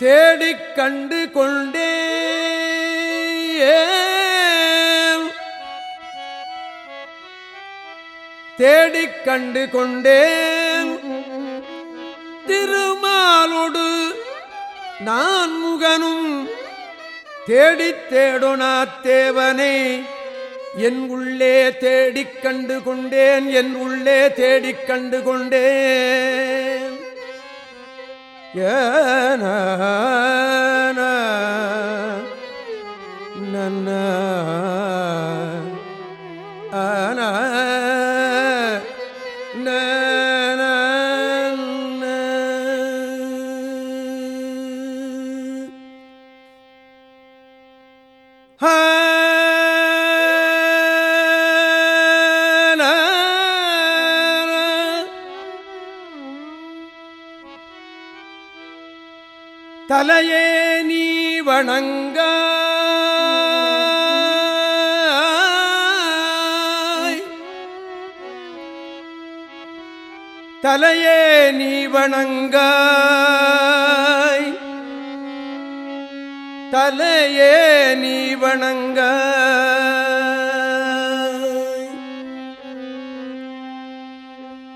தேடிக் கண்டு கொண்டே தேடிக் கண்டு கொண்டேன் திருமாலோடு நான் முகனும் தேடித் தேடுனா தேவனை என் உள்ளே தேடிக் கண்டு கொண்டேன் என் உள்ளே தேடிக் கண்டு கொண்டேன் na na na தலையே நீ வணங்க. தலையே நீ வணங்க. தலையே நீ வணங்க.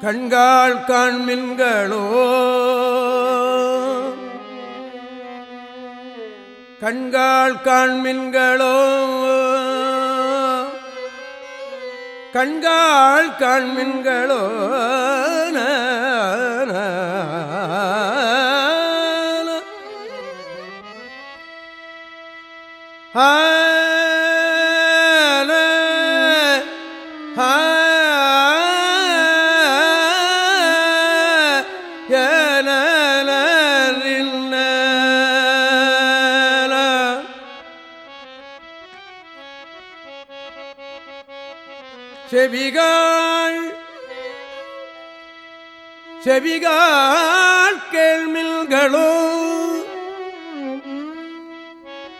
கண்காள் காண்மின்களோ கண்காள் காண்மின்களோ? கண்காள் காண்மின்களோ? ஆ செவிகாள் செவிகாள் கேள்மில்களோ?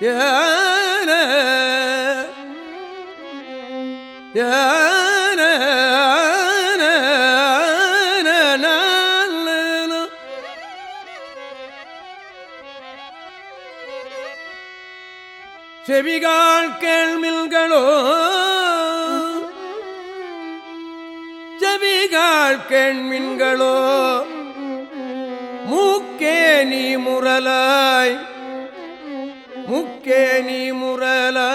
ஏன ஏன செவிகாள் கேள்மில்களோ? செவிகாள் கேள்மின்களோ மூக்கே நீ முரலாய் முக்கே நீ முரலாய்.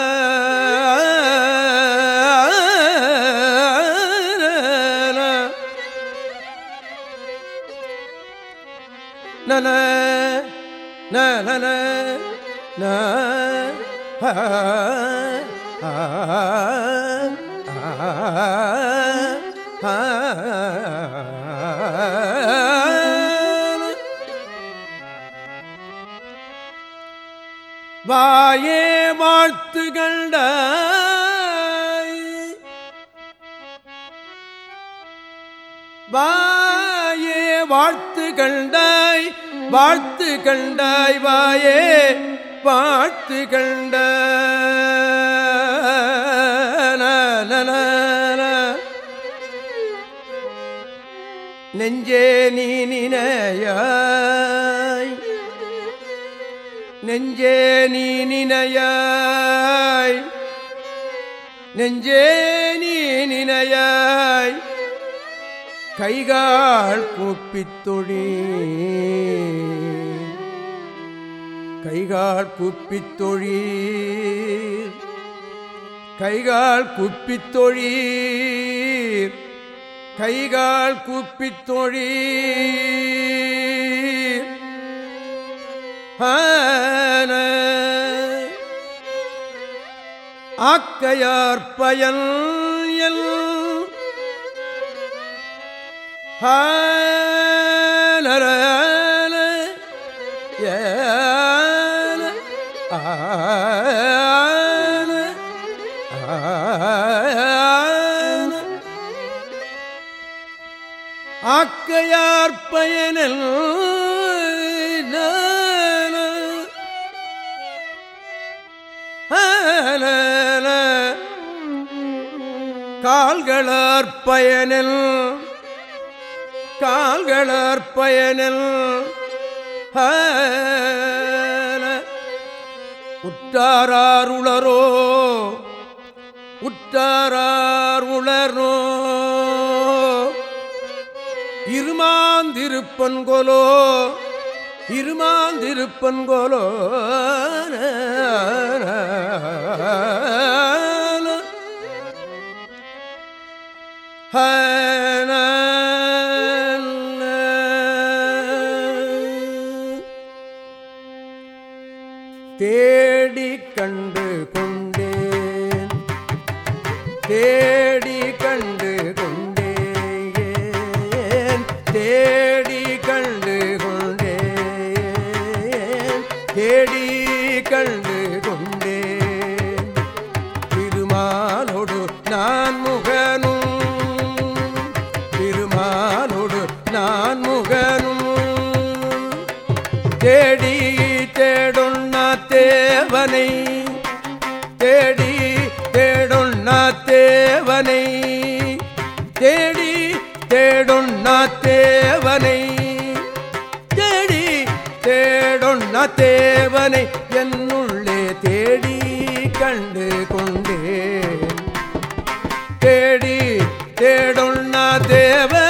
நன நன ந ஆ ஆ வாயே வாழ்த்து கண்ட வாயே வாழ்த்து கண்டாய் வாழ்த்து கண்டாய் வாயே வாழ்த்து கண்ட நெஞ்சே நீ நினையாய். நெஞ்சே நீ நினையாய். நெஞ்சே நீ நினையாய். கைகால் கூப்பித்தொழி கைகால் கூப்பித்தொழி கைகால் குப்பித்தொழீர் கைகால் கூப்பித் தொழி. ஆக்கையார் பயன் எல். ஹானரன ஆக்கையார் பயனில் கால்களார் பயனில் கால்களார் பயனில் ஆ உற்றாருளரோ உற்றார் உளரோ. இருமாந்திருப்பன்கொலோ இருமாந்திருப்பன்கொலோ தேடி கண்டு கொண்டேன் தே தேவனை தேடி தேடுண்ணா தேவனை. தேடி தேடுண்ணா தேவனை. தேடி தேடுண்ணா தேவனை என்னுள்ளே தேடி கண்டு கொண்டே தேடி தேடுண்ணா தேவனை